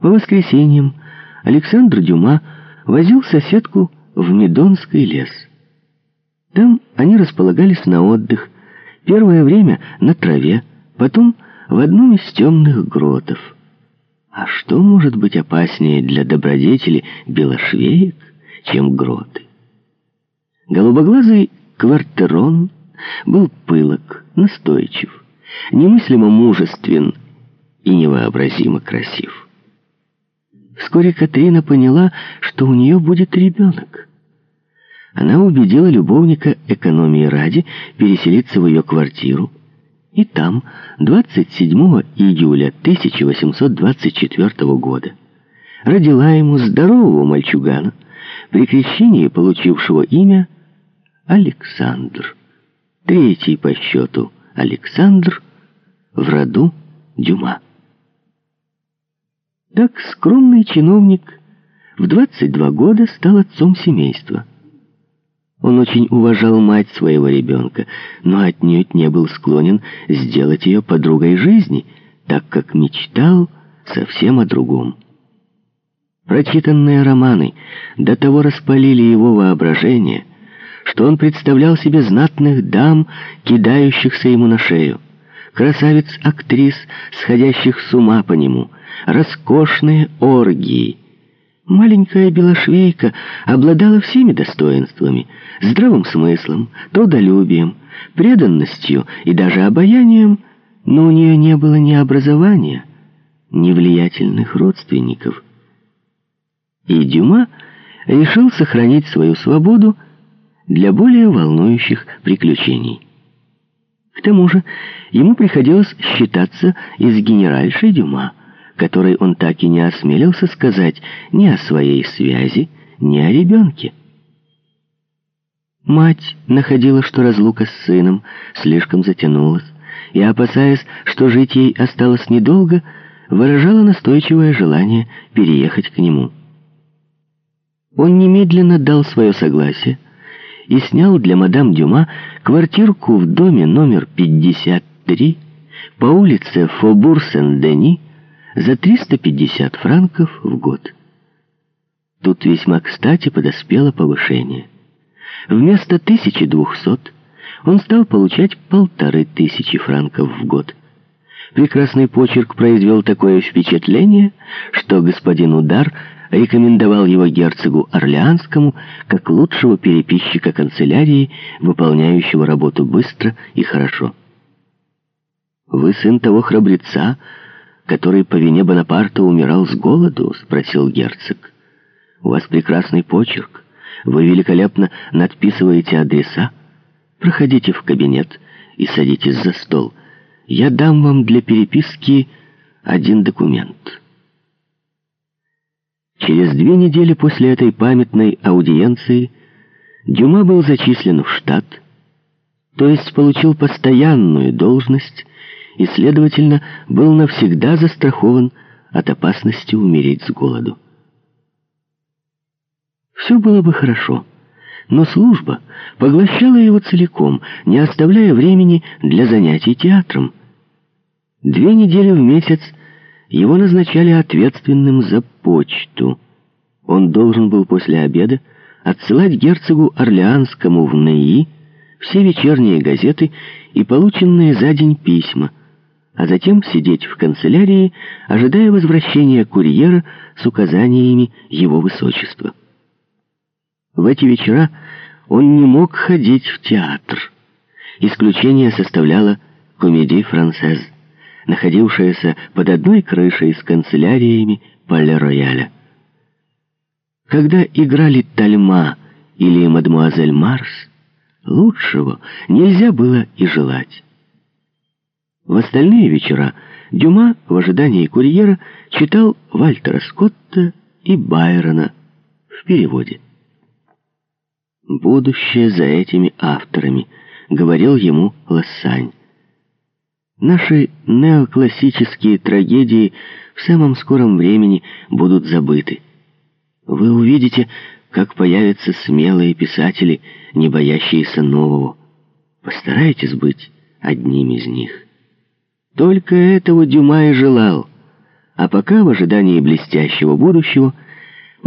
По воскресеньям Александр Дюма возил соседку в Медонский лес. Там они располагались на отдых, первое время на траве, потом в одном из темных гротов. А что может быть опаснее для добродетели белошвеек, чем гроты? Голубоглазый квартерон был пылок, настойчив, немыслимо мужествен и невообразимо красив. Вскоре Катрина поняла, что у нее будет ребенок. Она убедила любовника экономии ради переселиться в ее квартиру, и там, 27 июля 1824 года, родила ему здорового мальчугана, при крещении получившего имя Александр. Третий по счету Александр в роду Дюма. Так скромный чиновник в 22 года стал отцом семейства. Он очень уважал мать своего ребенка, но отнюдь не был склонен сделать ее подругой жизни, так как мечтал совсем о другом. Прочитанные романы до того распалили его воображение, что он представлял себе знатных дам, кидающихся ему на шею, красавиц-актрис, сходящих с ума по нему, роскошные оргии — Маленькая белошвейка обладала всеми достоинствами, здравым смыслом, трудолюбием, преданностью и даже обаянием, но у нее не было ни образования, ни влиятельных родственников. И Дюма решил сохранить свою свободу для более волнующих приключений. К тому же ему приходилось считаться и с генеральшей Дюма – которой он так и не осмелился сказать ни о своей связи, ни о ребенке. Мать находила, что разлука с сыном слишком затянулась, и, опасаясь, что жить ей осталось недолго, выражала настойчивое желание переехать к нему. Он немедленно дал свое согласие и снял для мадам Дюма квартирку в доме номер 53 по улице Фобур-Сен-Дени, за 350 франков в год. Тут весьма кстати подоспело повышение. Вместо 1200 он стал получать полторы тысячи франков в год. Прекрасный почерк произвел такое впечатление, что господин Удар рекомендовал его герцогу Орлеанскому как лучшего переписчика канцелярии, выполняющего работу быстро и хорошо. «Вы сын того храбреца, который по вине Бонапарта умирал с голоду?» — спросил герцог. «У вас прекрасный почерк. Вы великолепно надписываете адреса. Проходите в кабинет и садитесь за стол. Я дам вам для переписки один документ». Через две недели после этой памятной аудиенции Дюма был зачислен в штат, то есть получил постоянную должность и, следовательно, был навсегда застрахован от опасности умереть с голоду. Все было бы хорошо, но служба поглощала его целиком, не оставляя времени для занятий театром. Две недели в месяц его назначали ответственным за почту. Он должен был после обеда отсылать герцогу Орлеанскому в НЭИ все вечерние газеты и полученные за день письма — а затем сидеть в канцелярии, ожидая возвращения курьера с указаниями его высочества. В эти вечера он не мог ходить в театр. Исключение составляла комедия францез, находившаяся под одной крышей с канцеляриями Пале-Рояля. Когда играли Тальма или Мадемуазель Марс, лучшего нельзя было и желать. В остальные вечера Дюма в ожидании курьера читал Вальтера Скотта и Байрона в переводе. «Будущее за этими авторами», — говорил ему Лассань. «Наши неоклассические трагедии в самом скором времени будут забыты. Вы увидите, как появятся смелые писатели, не боящиеся нового. Постарайтесь быть одним из них». Только этого Дюма и желал. А пока, в ожидании блестящего будущего,